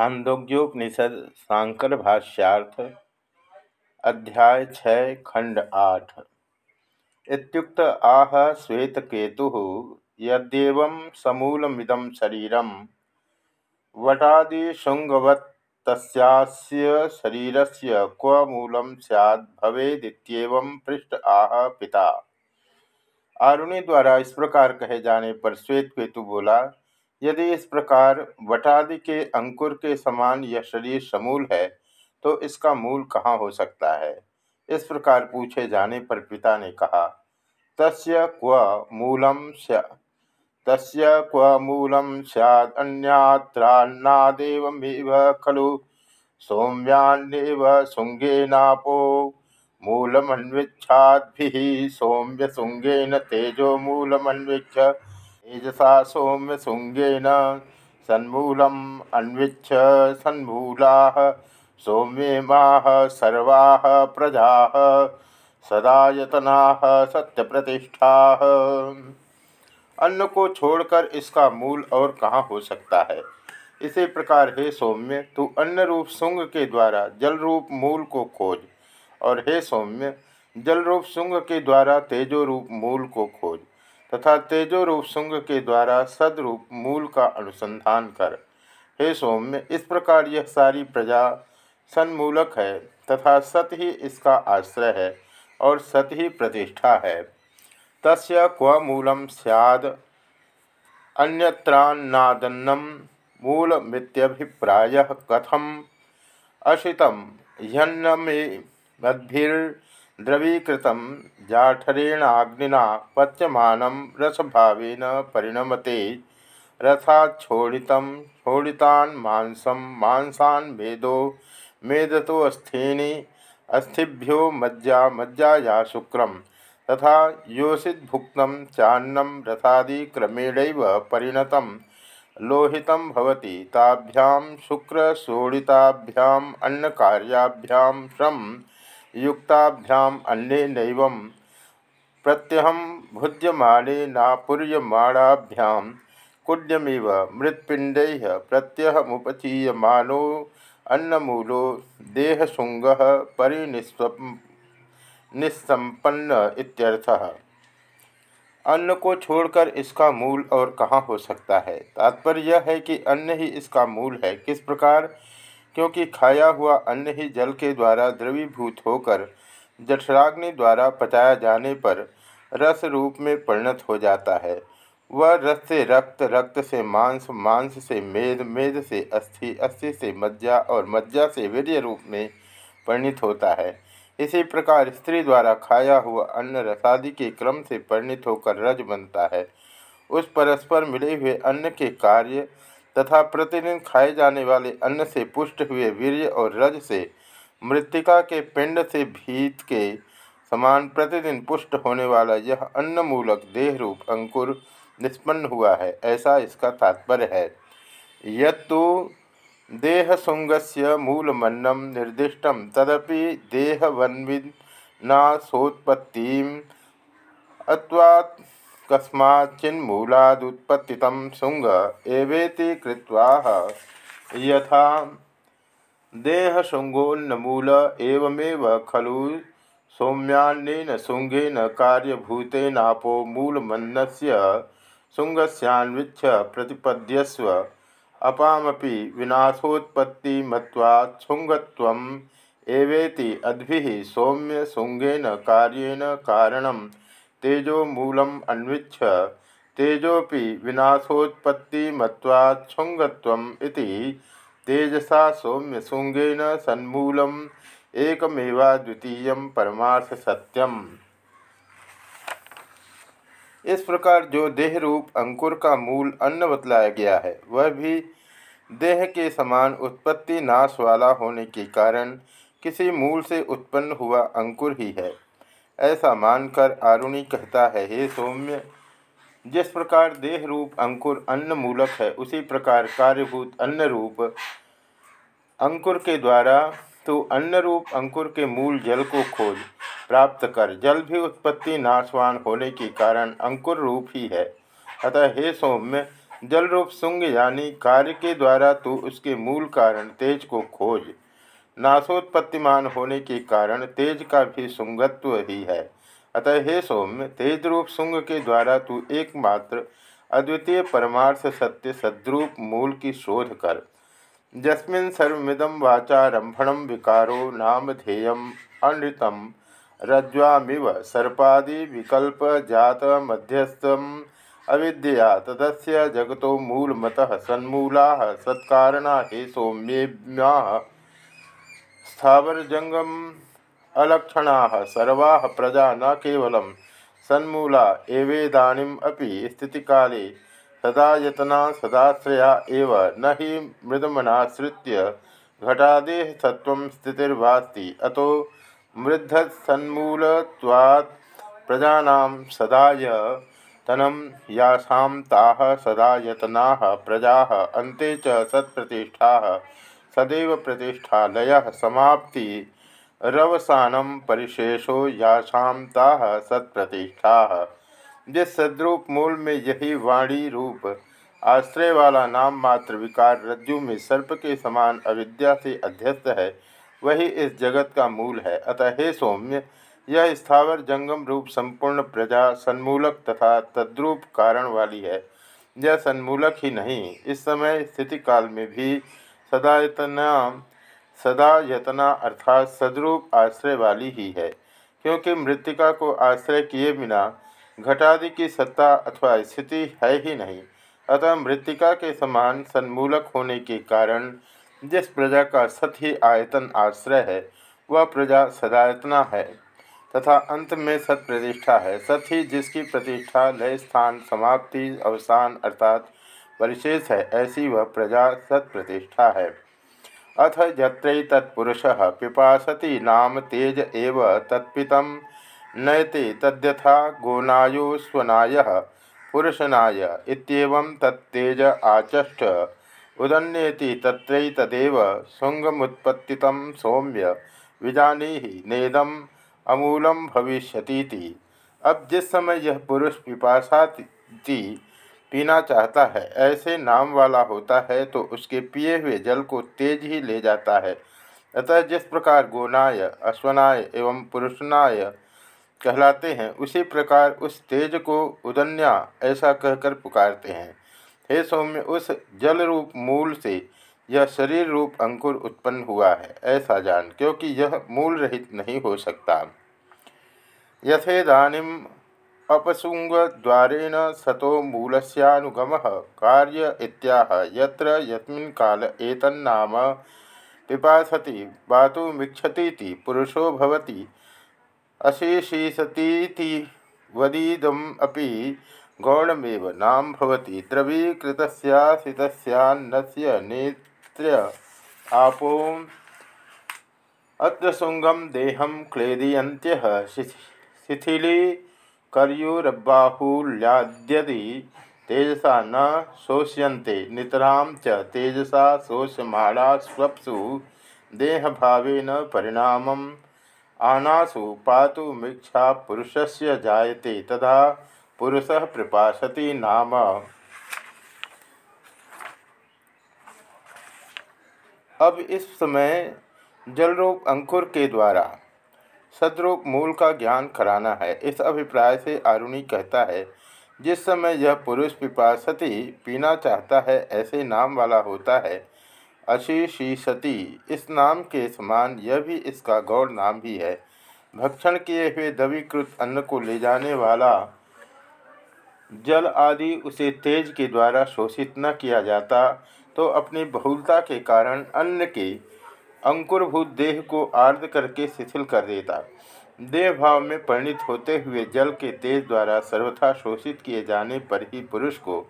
छांदोग्योपनिषद सांकर भाष्यार्थ, अध्याय छः खंड आठ। इत्युक्त आह श्वेतकेतु यद्यव समूलमिदं शरीरम वटादिशुंगवत् शरीर से क्व मूलम सैद भवेदित्येवं पृष्ठ आह पिता। आरुणि द्वारा इस प्रकार कहे जाने पर श्वेत केतु बोला यदि इस प्रकार वटादि के अंकुर के समान यह शरीर समूल है तो इसका मूल कहाँ हो सकता है? इस प्रकार पूछे जाने पर पिता ने कहा, तस्य क्व मूलम तस्य क्व मूलम सैद अन्यात्रान्नादेवमेव खलु, सौम्यान्नेव शुंगेनापो मूलमन्विच्छाद्भिः सौम्य शुंगेन तेजो मूलमन्विच्छ तेजसा सौम्य शुंगेन सन्मूलम अन्विच्छ सन्मूला सौम्येमाह सर्वा प्रजा सदायतना सत्यप्रतिष्ठा। अन्न को छोड़कर इसका मूल और कहाँ हो सकता है? इसी प्रकार, हे सौम्य, तू अन्न रूप सुंग के द्वारा जल रूप मूल को खोज, और हे सौम्य, जल रूप सुंग के द्वारा तेजो रूप मूल को खोज। तथा तेजो रूप सुंग के द्वारा सदरूप मूल का अनुसंधान कर। हे सौम्य, इस प्रकार यह सारी प्रजा सन्मूलक है तथा सत ही इसका आश्रय है और सत ही प्रतिष्ठा है। तस्य क्व मूलम सैद अन्यत्रान्नादन्नम मूलमित्यभिप्राय कथम। अशितम ह्यन्नमेद्भिर् द्रवीकृत जाठरेणाग्निना पच्यमान रसभावेन परिणमते। छोड़ितान मांसम मांसान मेदो अस्थिभ्यो मज्जा, मज्जाया शुक्र। तथा योषिद्भुक्त चान्नम रथादि क्रमेण परिणत। लोहित भवति ताभ्यां शुक्रशोणिताभ्याम अन्नकार्याभ्याम युक्ताभ्याम अन्य प्रत्यहम भुज्यमानेनापूर्यमाणाभ्यां कुड्यमिव मृत्पिंड प्रत्यहमुपचीयमानो अन्नमूलो देहशुंग परिनिस्व निस्संपन्न इत्यर्थः। अन्न को छोड़कर इसका मूल और कहाँ हो सकता है? तात्पर्य यह है कि अन्न ही इसका मूल है। किस प्रकार? क्योंकि खाया हुआ अन्न ही जल के द्वारा द्रवीभूत होकर, जठराग्नि द्वारा पचाया जाने पर रस रूप में परिणत हो जाता है। वह रस से रक्त रक्त से मांस मांस से मेद मेद से अस्थि अस्थि से मज्जा और मज्जा से वीर्य रूप में परिणित होता है। इसी प्रकार स्त्री द्वारा खाया हुआ अन्न रसादि के क्रम से परिणित होकर रज बनता है। उस परस्पर मिले हुए अन्न के कार्य तथा प्रतिदिन खाए जाने वाले अन्न से पुष्ट हुए वीर्य और रज से, मृतिका के पिंड से भीत के समान प्रतिदिन पुष्ट होने वाला यह अन्न मूलक देह रूप अंकुर निष्पन्न हुआ है, ऐसा इसका तात्पर्य है। यत्तु देहसुंगस्य मूलमन्नम निर्दिष्ट, तदपि देहवन्विनाशोत्पत्ति अत्वात् कस्माच्चिन्मूलादुत्पत्तितं शुंग एवेति कृत्वा यथा देहशुंगोन्नमूल एवमेव खलु सौम्यान्नेन शुंगेन कार्यभूतेनापो मूलमन्नस्य शुंगस्यान्विच्छ प्रतिपद्यस्व अपामपि विनाशोत्पत्तिमत्वात् शुंगत्वम् एवेति अद्भिः सौम्य शुंगेन कार्येन कारणं तेजो मूलम अन्विच्छ तेजोपि विनाशोत्पत्तिमत्वाच्छुंगत्वम् तेजसा सौम्य शुंगेन सन्मूलम एकमेवाद्वितीय परमार्थ सत्यम। इस प्रकार जो देह रूप अंकुर का मूल अन्न बतलाया गया है, वह भी देह के समान उत्पत्ति नाश वाला होने के कारण किसी मूल से उत्पन्न हुआ अंकुर ही है। ऐसा मानकर आरुणि कहता है, हे सौम्य, जिस प्रकार देह रूप अंकुर अन्न मूलक है, उसी प्रकार कार्यभूत अन्न रूप अंकुर के द्वारा तो अन्न रूप अंकुर के मूल जल को खोज, प्राप्त कर। जल भी उत्पत्ति नाशवान होने के कारण अंकुर रूप ही है। अतः हे सौम्य जल रूप सुंग यानी कार्य के द्वारा तू उसके मूल कारण तेज को खोज। नाशोत्पत्तिमान होने के कारण तेज का भी सुंगत्व ही है। अतः हे सौम्य, तेज रूप सुंग के द्वारा तू एकमात्र अद्वितीय परमार्थ सत्य सद्रूप मूल की शोध कर। जस्मिन सर्वमिदम वाचारंभण विकारो नाम ध्येयम अनृतम रज्ज्वामिव सर्पादि विकल्प जात मध्यस्थम अविद्या तदस्य जगत मूलमतः सन्मूला सत्कारणा हे सौम्येम्या स्थावरजंगम अलक्षणा सर्वा प्रजा न कवल सन्मूला एवेदानीम अपि स्थितिकाले सदायतना सदाश्रया एव न हि मृदमनाश्रित्य घटादेह सत्व स्थितिर्वास्ति अतो मृद्धसन्मूलत्वात् प्रजानां सदाय तनम यासाम सदा यतना प्रजा, अन्ते च सदैव प्रतिष्ठा लय समाप्ति। रवसानम परिशेषो ताह सत्प्रतिष्ठा। जिस सद्रूप मूल में यही वाणी रूप, आश्रय वाला नाम मात्र विकार रज्जु में सर्प के समान अविद्या से अध्यस्त है, वही इस जगत का मूल है। अतः हे सौम्य, यह स्थावर जंगम रूप संपूर्ण प्रजा सन्मूलक तथा तद्रूप कारण वाली है। यह सन्मूलक ही नहीं, इस समय स्थिति काल में भी सदायतना सदा यतना अर्थात सदरूप आश्रय वाली ही है, क्योंकि मृतिका को आश्रय किए बिना घटादि की सत्ता अथवा स्थिति है ही नहीं। अतः मृतिका के समान सन्मूलक होने के कारण जिस प्रजा का सत ही आयतन आश्रय है, वह प्रजा सदायतना है। तथा अंत में सत प्रतिष्ठा है। सत ही जिसकी प्रतिष्ठा लय, स्थान, समाप्ति, अवसान अर्थात परिशेष है, ऐसी वह प्रजा सत प्रतिष्ठा है। अथ जत्र तत्पुरुष पिपासति नाम तेज एव तत्पित। नयते तद्यथा गोनायो स्वनाय, पुरुषनाय इत्येवं तत्तेज आचष्ट। उदन्येति तत्रैतदेव शुंगमुत्पत्तितं सौम्य विजानीहि नेदम अमूलम भविष्यती अब जिस समय यह पुरुष पिपासाती पीना चाहता है। ऐसे नाम वाला होता है तो उसके पिए हुए जल को तेज ही ले जाता है। अतः जिस प्रकार गोनाय, अश्वनाय एवं पुरुषनाय कहलाते हैं, उसी प्रकार उस तेज को उदन्या ऐसा कहकर पुकारते हैं। हे सौम्य, उस जल रूप मूल से यह शरीर रूप अंकुर उत्पन्न हुआ है, ऐसा जान, क्योंकि यह मूल रहित नहीं हो सकता। यथेदानीम अपसुंगद्वारेण सतो मूलस्यानुगम कार्य इत्याह। यत्र यस्मिन् काल एतन्नाम पिपासति पातुमिच्छतीति पुरुषो भवति अशेषीसतीति वदीदम अपि गौणमेव नाम भवति। द्रवीकृतस्यासितस्यान्नस्य नेत्र आपो अत्र सुंगम देहम क्लेदीयन्त्यः शिथिलीकर्युरबाहुल्याद्यदि तेजसा न शोष्यन्ते, नितरां च तेजसा शोष्यमाणा स्वप्सु देहभावेन परिणामम्। आनासु पातुमीक्षा पुरुषस्य जायते, तदा पुरुषः प्रपाशति नाम। अब इस समय जलरूप अंकुर के द्वारा सदरूप मूल का ज्ञान कराना है। इस अभिप्राय से आरुणी कहता है, जिस समय यह पुरुष पिपासती पीना चाहता है, ऐसे नाम वाला होता है। अशीशीसती इस नाम के समान यह भी इसका गौर नाम ही है। भक्षण किए हुए दवीकृत अन्न को ले जाने वाला जल आदि उसे तेज के द्वारा शोषित न किया जाता तो अपनी बहुलता के कारण अन्न के अंकुरभूत देह को आर्द करके शिथिल कर देता। देह भाव में परिणित होते हुए जल के तेज द्वारा सर्वथा शोषित किए जाने पर ही पुरुष को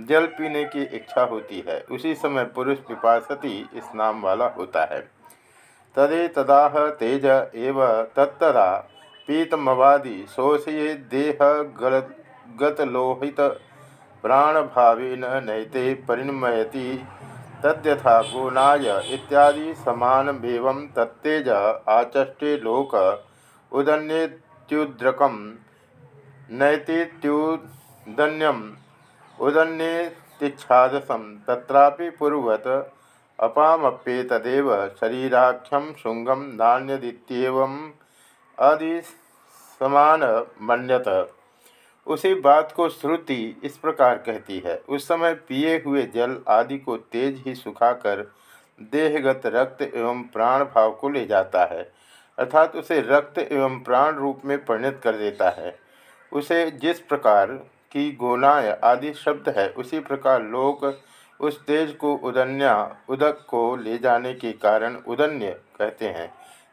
जल पीने की इच्छा होती है। उसी समय पुरुष पिपासती इस नाम वाला होता है। तदे तदाह तेज एव तत्तदा पीतमवादि शोषये देह गतलोहित प्राणभावेन नैते परिणमयति तद्यथा गुणाय इत्यादि समानमेव तत्तेज आचष्टे लोक उदन्येत्युद्रकम नैतीत्युदन्यम उदन्येत्येवेति तिक्षादसम तत्रापि पूर्वत अपामप्येतदेव शरीराख्यम शुंगम आदि समान मन्यत उसी बात को श्रुति इस प्रकार कहती है, उस समय पिए हुए जल आदि को तेज ही सुखाकर देहगत रक्त एवं प्राण भाव को ले जाता है, अर्थात उसे रक्त एवं प्राण रूप में परिणत कर देता है। उसे जिस प्रकार की गोनाय आदि शब्द है, उसी प्रकार लोग उस तेज को उदन्या, उदक को ले जाने के कारण उदन्य कहते हैं।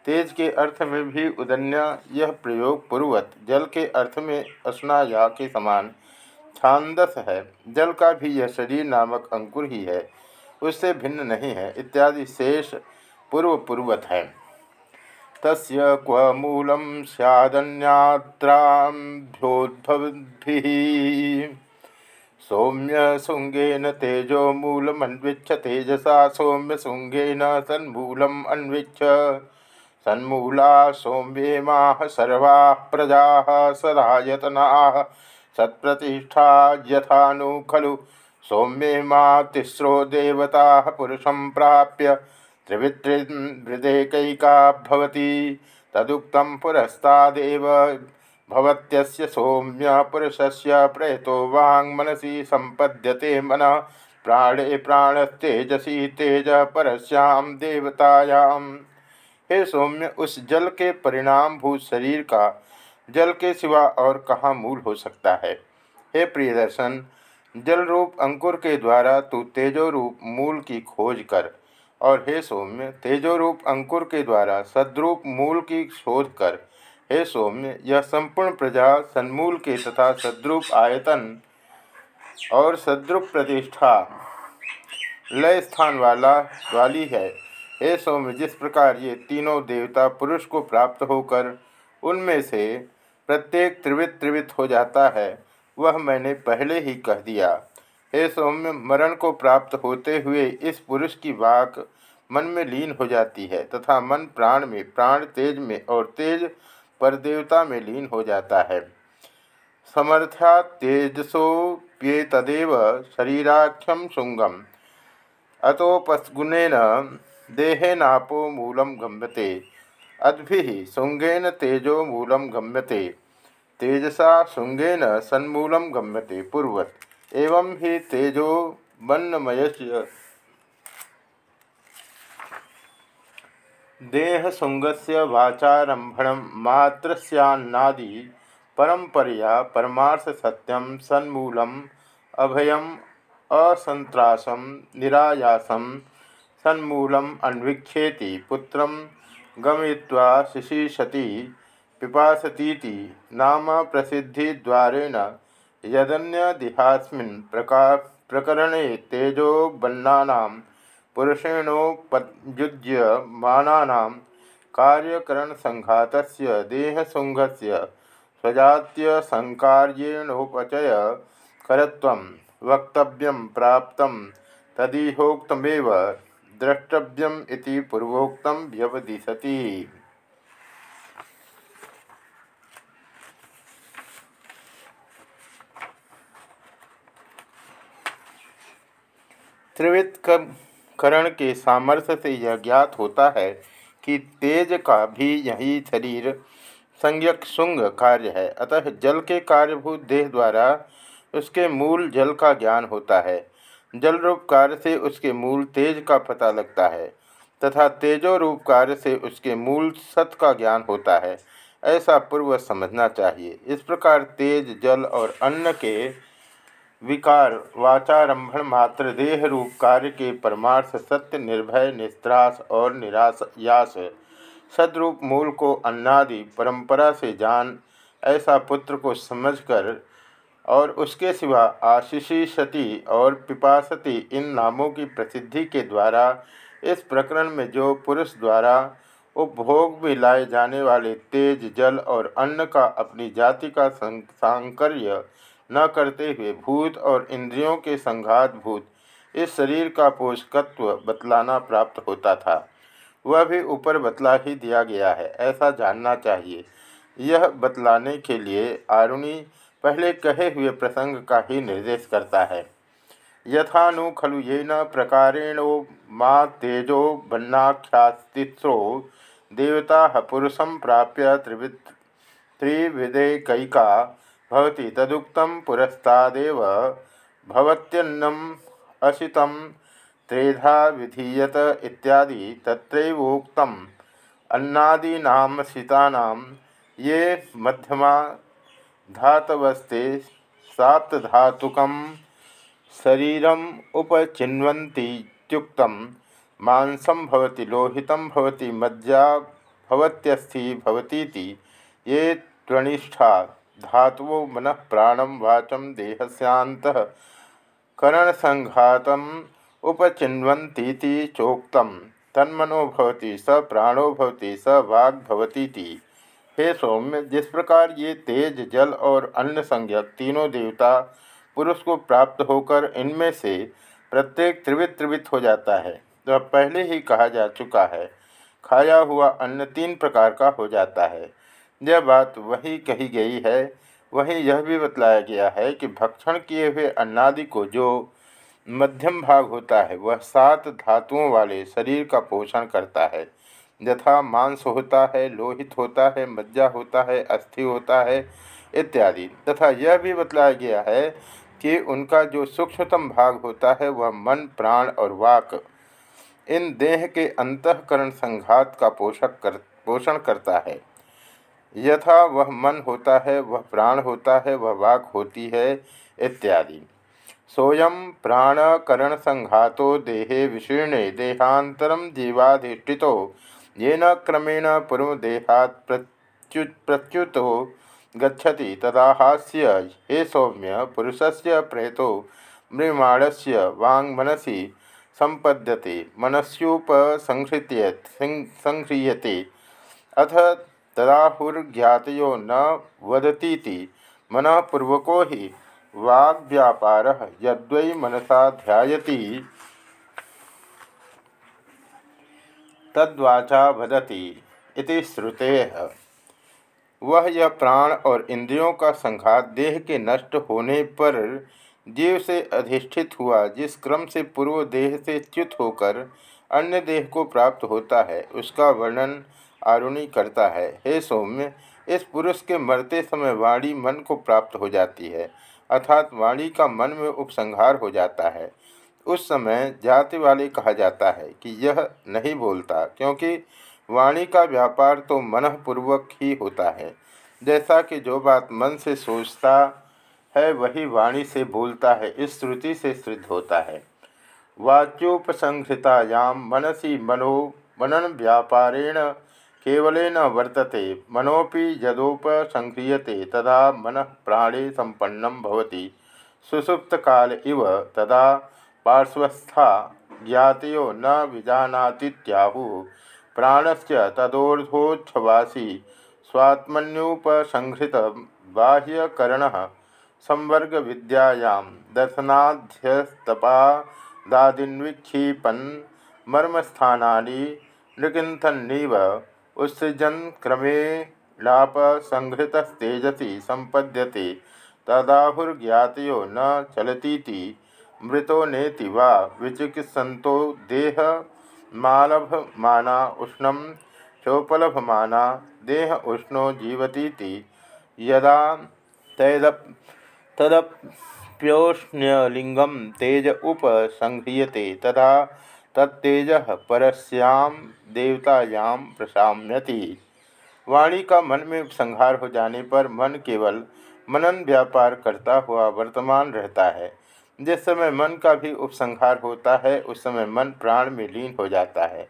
तेज के अर्थ में भी उदन्या यह प्रयोग पूर्वत। जल के अर्थ में स्नाया के समान छांदस है। जल का भी यह शरीर नामक अंकुर ही है। उससे भिन्न नहीं है। इत्यादि शेष पूर्व पूर्वत है। तस् क्व मूलम सैदन्यात्राभ्योद्भवद्भिः सौम्य सुंगेन तेजो मूलमन्विच्छ। तेजसा सौम्य सुंगेन तन्मूलम अन्विच्छ सन्मूला सौम्येमाः सर्वा प्रजा सदायतना। सत्प्रतिष्ठा यथा नु खलु। सौम्येमा तिस्रो देवता पुरुषं प्राप्य त्रिवित्रिहृदेकैका भवति। तदुक्तं पुरस्तादेव भवत्यस्य सौम्य पुरुषस्य प्रयतो वाङ्मनसि सम्पद्यते मनः। प्राणे प्राणस्तेजसी तेज परस्यां देवतायां हे सौम्य, उस जल के परिणाम भूत शरीर का जल के सिवा और कहाँ मूल हो सकता है? हे प्रियदर्शन जल रूप अंकुर के द्वारा तू तेजो रूप मूल की खोज कर। और हे सौम्य तेजो रूप अंकुर के द्वारा सद्रूप मूल की शोध कर। हे सौम्य, यह संपूर्ण प्रजा सन्मूल के तथा सद्रूप आयतन और सद्रुप प्रतिष्ठा लय स्थान वाला, वाली है। हे सौम्य जिस प्रकार ये तीनों देवता पुरुष को प्राप्त होकर उनमें से प्रत्येक त्रिवित त्रिवित हो जाता है, वह मैंने पहले ही कह दिया। हे सौम्य मरण को प्राप्त होते हुए इस पुरुष की वाक मन में लीन हो जाती है तथा मन प्राण में, प्राण तेज में और तेज पर देवता में लीन हो जाता है। समर्थ्या तेजसो तदेव शरीराख्यम शुंगम। अतोपस्गुणेन देहेनापो मूलम गम्यते। अद्भि शुंगेन तेजो मूलम गम्यते। तेजसा शुंगेन सन्मूलम गम्यते पूर्वत। एवं ही तेजो वन्नमयस्य देहशुंगस्य वाचारंभण मात्रस्यान्नादि परंपरया परमार्थ सत्यम सन्मूलम, अभयम असंत्रासम निरायासम सन्मूलम अन्वीक्षेति पुत्र गमय्वा शिशीषति पिपासती नाम प्रसिद्धिद्वारेण यदन्यदिहास्मिन् प्रका प्रकरण प्रकरणे तेजोबन्नानां पुरुषेणोपयुज्यमानानां कार्यकरणसङ्घातस्य देहसुङ्घस्य स्वजात्यसङ्कार्येणोपचय करत्वं वक्तव्यं प्राप्तं तदिहोक्तमेव द्रष्टव्यम इति पूर्वोक्तम व्यवदिशति त्रिवित करण के सामर्थ्य से यह ज्ञात होता है कि तेज का भी यही शरीर संज्ञक शुंग कार्य है। अतः जल के कार्यभूत देह द्वारा उसके मूल जल का ज्ञान होता है। जल रूप कार्य से उसके मूल तेज का पता लगता है, तथा तेजो रूप कार्य से उसके मूल सत का ज्ञान होता है। ऐसा पूर्व समझना चाहिए। इस प्रकार तेज, जल और अन्न के विकार, वाचारंभण मात्र देह रूप कार्य के परमार्थ, सत्य, निर्भय, निस्त्रास और निराश, यास, सदरूप, मूल को अन्नादि, परंपरा से जान, ऐसा पुत्र को समझकर और उसके सिवा आशीषी सती और पिपासती इन नामों की प्रसिद्धि के द्वारा, इस प्रकरण में जो पुरुष द्वारा उपभोग में लाए जाने वाले तेज जल और अन्न का अपनी जाति का सांकर्य न करते हुए भूत और इंद्रियों के संघात भूत, इस शरीर का पोषकत्व बतलाना प्राप्त होता था। वह भी ऊपर बतला ही दिया गया है, ऐसा जानना चाहिए। यह बतलाने के लिए आरुणी पहले कहे हुए प्रसंग का ही निर्देश करता है। यथा नु खलु येन प्रकारेण मा तेजो बन्नाख्यास्तिस्रो देवता पुरुषं प्राप्य त्रिवि त्रिविदेकैका भवति तदुक्तं पुरस्तादेव भवत्यन्नम् असितं त्रेधा विधीयत इत्यादि तत्रैवोक्तम् अन्नादीनामसितानां ये मध्यमा धातवस्ते साप्तधातुकं शरीरम् उपचिन्वन्तीत्युक्तं मांसं भवति, लोहितं भवति, मज्जा भवत्यस्थि ये त्वनिष्ठा धातुवो मनः प्राणं वाचं देहस्यान्तः करणसंघातम् उपचिन्वन्तीति चोक्तं। तन्मनो भवति, स प्राणो भवति, स वाग् भवतीति। हे सौम्य, जिस प्रकार ये तेज, जल और अन्न संज्ञक तीनों देवता पुरुष को प्राप्त होकर इनमें से प्रत्येक त्रिवित त्रिवित हो जाता है तो पहले ही कहा जा चुका है, खाया हुआ अन्न तीन प्रकार का हो जाता है। यह बात वही कही गई है, वहीं यह भी बतलाया गया है कि भक्षण किए हुए अन्नादि को जो मध्यम भाग होता है, वह सात धातुओं वाले शरीर का पोषण करता है। यथा मांस होता है, लोहित होता है, मज्जा होता है, अस्थि होता है, इत्यादि। तथा यह भी बतलाया गया है कि उनका जो सूक्ष्मतम भाग होता है, वह मन, प्राण और वाक, इन देह के अंतकरण संघात का पोषक कर, पोषण करता है। यथा वह मन होता है, वह प्राण होता है, वह वाक होती है, इत्यादि। सोयम प्राणकरण संघातो देहे विशीर्णे देहांतरम येन क्रमेण पूर्वदेहात् प्रच्यु प्रच्युतो गच्छति तदा हास्य हे सौम्य पुरुषस्य प्रेतो म्रियमाणस्य वाङ्मनसि संपद्यते मनस्युपसंहृत्य संह्रियते। अथ तदाहुर्ज्ञातो न वदती मनपूर्वको ही वाग्व्यापार यद्वै मनसा ध्यायति। तद्वाचा वदती इति श्रुते। वह यह प्राण और इंद्रियों का संघात देह के नष्ट होने पर जीव से अधिष्ठित हुआ, जिस क्रम से पूर्व देह से च्युत होकर अन्य देह को प्राप्त होता है, उसका वर्णन आरुणि करता है। हे सौम्य, इस पुरुष के मरते समय वाणी मन को प्राप्त हो जाती है, अर्थात वाणी का मन में उपसंहार हो जाता है। उस समय जाति वाले कहा जाता है कि यह नहीं बोलता, क्योंकि वाणी का व्यापार तो मनपूर्वक ही होता है। जैसा कि जो बात मन से सोचता है, वही वाणी से बोलता है, इस श्रुति से सिद्ध होता है। वाच्योपसंहृतायाम मनसी मनो मनन व्यापारेण केवलेन वर्तते मनोपि यदोपसंह्रियते, तदा मन प्राणे संपन्नं भवति। सुसुप्त काल इव तदा पार्श्वस्था ज्ञातो न विजानातीत्याहुः। प्राणस्य तदोर्ध्वोच्छवासी स्वात्मन्युपसंहृत बाह्यकरण संवर्ग विद्यायां दर्शनाध्यस्तपादादिन्वीक्षीपन् मर्मस्थानानि नृकिंथन्नीव उत्सृजन क्रमेणापसंहृतस्तेजसी संपद्यते तदाहुर्ज्ञातो न चलती मृतो नेति वा विचिकित्सन्तो देहमालभमाना उष्ण चोपलभमाना, देह उष्णो जीवती यदा तैदप तदप्योष्ण्यलिंगम तेज उपसंह्रियते तदा तत्तेज परस्याम देवतायाम प्रशाम्यति वाणी का मन में संहार हो जाने पर मन केवल मनन व्यापार करता हुआ वर्तमान रहता है। जिस समय मन का भी उपसंहार होता है, उस समय मन प्राण में लीन हो जाता है।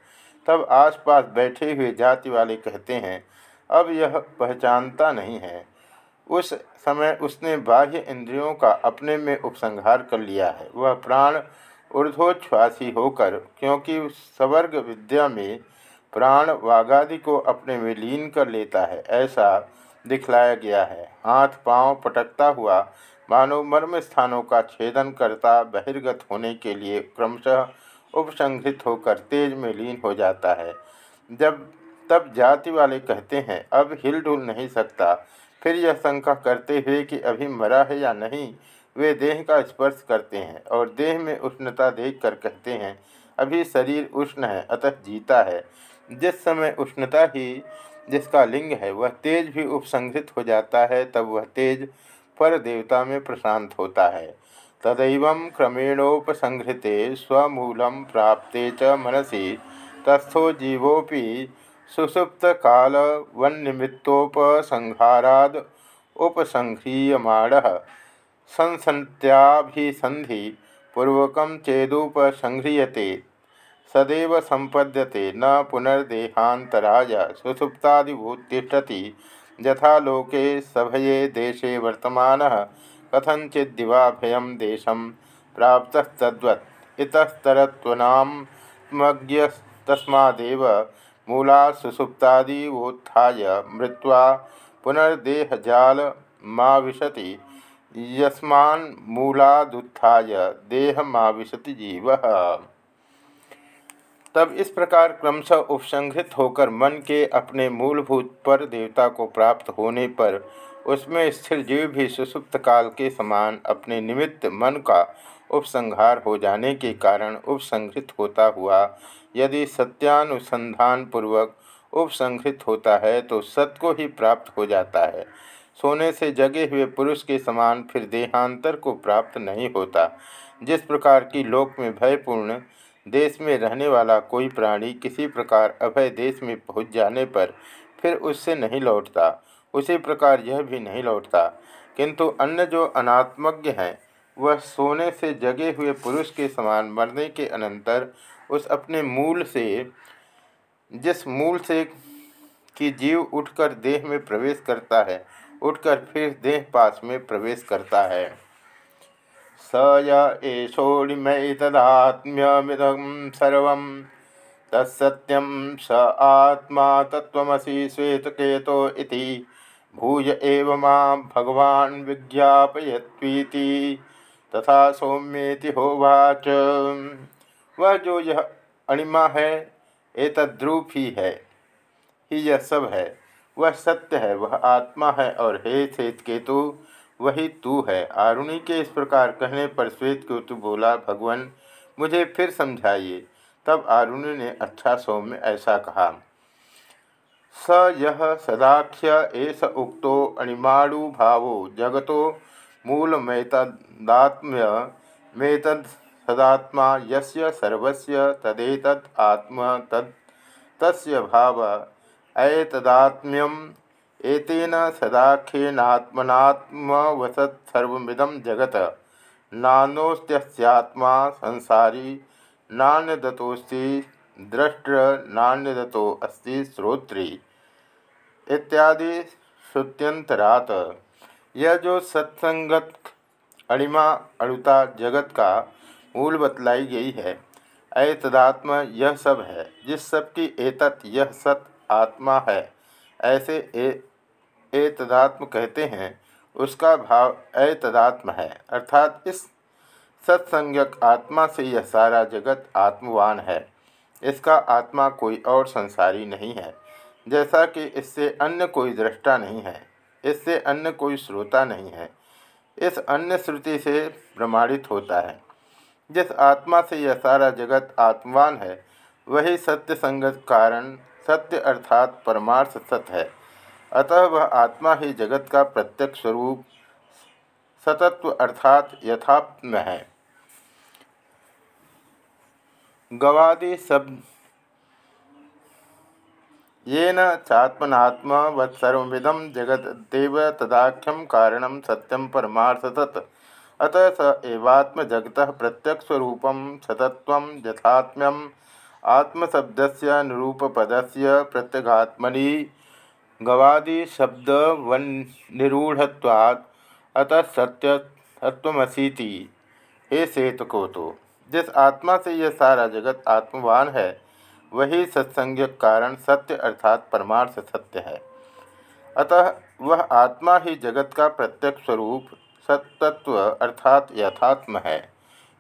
तब आसपास बैठे हुए जाति वाले कहते हैं, अब यह पहचानता नहीं है। उस समय उसने बाह्य इंद्रियों का अपने में उपसंहार कर लिया है। वह प्राण ऊर्ध्वोच्छ्वासी होकर, क्योंकि सवर्ग विद्या में प्राण वागादि को अपने में लीन कर लेता है, ऐसा दिखलाया गया है। हाथ पाँव पटकता हुआ मानव मर्म स्थानों का छेदन करता बहिर्गत होने के लिए क्रमशः उपसंहृत होकर तेज में लीन हो जाता है। जब, तब जाति वाले कहते हैं, अब हिल डुल नहीं सकता। फिर यह शंका करते हुए कि अभी मरा है या नहीं, वे देह का स्पर्श करते हैं और देह में उष्णता देखकर कहते हैं, अभी शरीर उष्ण है, अतः जीता है। जिस समय उष्णता ही जिसका लिंग है, वह तेज भी उपसंहृत हो जाता है, तब वह तेज पर देवता में प्रशांत होता है। तदैव क्रमेणोपसंहृते स्वमूल प्राप्ते च मनसी। तस्थो जीवोपि सुसुप्त काल वन्निमित्तोपसंहाराद उपसंह्रियमाण। संसंत्याभिसंधि पूर्वक चेदुपसंह्रियते। सदैव संपद्यते न पुनर्देहांतराय सुसुप्तादिभूतिष्ठति। यथा लोके सभये देशे वर्तमान कथंचिदिवाभयम देशम प्राप्तस्तद्वत्। इतस्तरत्वनामज्ञस्तस्मादेव मूला सुसुप्तादिवोत्थाय मृत्वा पुनर्देहजालमाविशति। यस्मान्मूलादुत्थाय देहमाविशति जीव। तब इस प्रकार क्रमशः उपसंहृत होकर मन के अपने मूलभूत पर देवता को प्राप्त होने पर उसमें स्थिर जीव भी सुसुप्त काल के समान अपने निमित्त मन का उपसंहार हो जाने के कारण उपसंहृत होता हुआ, यदि सत्यानुसंधान पूर्वक उपसंहृत होता है तो सत्य को ही प्राप्त हो जाता है। सोने से जगे हुए पुरुष के समान फिर देहांतर को प्राप्त नहीं होता, जिस प्रकार की लोक में भयपूर्ण देश में रहने वाला कोई प्राणी किसी प्रकार अभय देश में पहुँच जाने पर फिर उससे नहीं लौटता। उसी प्रकार यह भी नहीं लौटता। किंतु अन्य जो अनात्मज्ञ हैं, वह सोने से जगे हुए पुरुष के समान मरने के अनंतर उस अपने मूल से, जिस मूल से कि जीव उठकर देह में प्रवेश करता है, उठकर फिर देह पास में प्रवेश करता है। स सर्वं। तत्सत्यं स आत्मा तत्त्वमसि श्वेतकेतो इति। भूय एव भगवान् विज्ञापयत्वीति। तथा सौम्येति होवाच। वह जो यह अणिमा है एतद्रूप ही है, ही यह सब है। वह सत्य है, वह आत्मा है और हे श्वेत केतु वही तू है। आरुणि के इस प्रकार कहने पर श्वेत केतु बोला, भगवान, मुझे फिर समझाइए। तब आरुणि ने अच्छा सौम्य, ऐसा कहा। स यह सदाख्य एस उक्तो अणिमाणु भावो जगतो मूलमेतदात्म्य, मेतद सदात्मा यस्य सर्वस्य तदेतत् आत्म तत् तस्य भाव ऐतदात्म्यम एतेन सदाख्येनात्मनात्मवसत्सर्वमिदं जगत। नानोस्त्यात्मा संसारी नान्यदतोस्ति द्रष्ट, नान्यदतो अस्ति श्रोत्री। इत्यादि श्रुत्यंतरात यह जो सत्संगत अणिमा अणुता जगत का मूल बतलाई गई है ऐतदात्मा यह सब है, जिस सब की एतत् यह सत आत्मा है, ऐसे ए एतदात्म कहते हैं, उसका भाव अतदात्म है। अर्थात इस सत्संगक आत्मा से यह सारा जगत आत्मवान है। इसका आत्मा कोई और संसारी नहीं है, जैसा कि इससे अन्य कोई दृष्टा नहीं है, इससे अन्य कोई श्रोता नहीं है। इस अन्य श्रुति से प्रमाणित होता है। जिस आत्मा से यह सारा जगत आत्मवान है, वही सत्य संगत कारण, सत्य अर्थात परमार्थ सत्य है। अतः वह आत्मा ही जगत का प्रत्यक्ष स्वरूप, सतत्व अर्थात यथात्म है। गवादि शब्द। येन चात्मनात्म वत्सर्विदम जगत देव तदाख्यम कारण सत्यम परमार्थ तत् अतः स एवात्म जगत प्रत्यक्षरूप सतत्व यथात्म्यम आत्मशब्द से निरूपद से प्रत्यगात्मनि गवादि शब्द वन निरूढ़वाद अतः सत्य तत्वमसीति हे सेत को तो जिस आत्मा से यह सारा जगत आत्मवान है, वही सत्संग कारण सत्य अर्थात परमार्थ सत्य है। अतः वह आत्मा ही जगत का प्रत्यक्ष स्वरूप सत्तत्व अर्थात यथात्म है,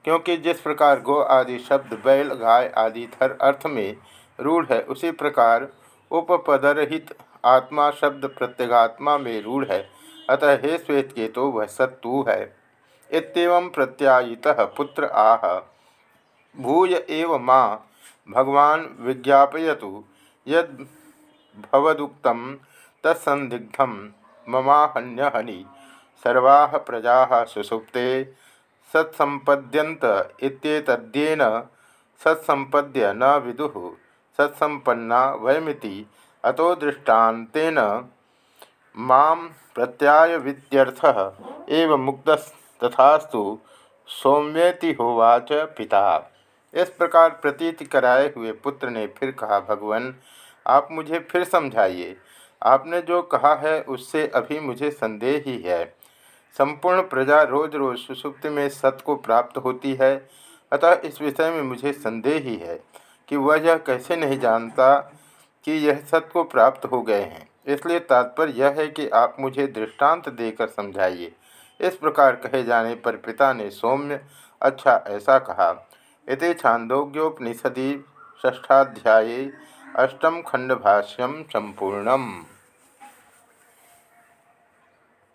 क्योंकि जिस प्रकार गो आदि शब्द, बैल, गाय आदि थर अर्थ में रूढ़ है, उसी प्रकार उपपदरहित आत्मा शब्द प्रत्यगात्मा में रूढ़ है। अतः हे श्वेत के तो वह सत्तु है। इतम प्रत्यायितः पुत्र आह। भूय एव माँ, भगवान विज्ञापयतु यदुक्तम तत्सदिग्धम ममाहन्यहनि। सर्वा प्रजा सुसुप्ते सत्संपद्यंत सत्संपद्य न विदु सत्संपन्ना वयमिति अतो दृष्टान्तेन माम प्रत्यायवित्यर्थ एव मुक्त तथास्तु सौम्यति होवाच पिता। इस प्रकार प्रतीति कराए हुए पुत्र ने फिर कहा, भगवान, आप मुझे फिर समझाइए। आपने जो कहा है, उससे अभी मुझे संदेह ही है। संपूर्ण प्रजा रोज रोज सुसुप्ति में सत्य को प्राप्त होती है। अतः इस विषय में मुझे संदेह ही है कि वह यह कैसे नहीं जानता कि यह सत को प्राप्त हो गए हैं। इसलिए तात्पर्य यह है कि आप मुझे दृष्टांत देकर समझाइए। इस प्रकार कहे जाने पर पिता ने सौम्य अच्छा ऐसा कहा, इति छांदोग्योपनिषदी ष्ठाध्याय अष्टम खंडभाष्यम संपूर्णम।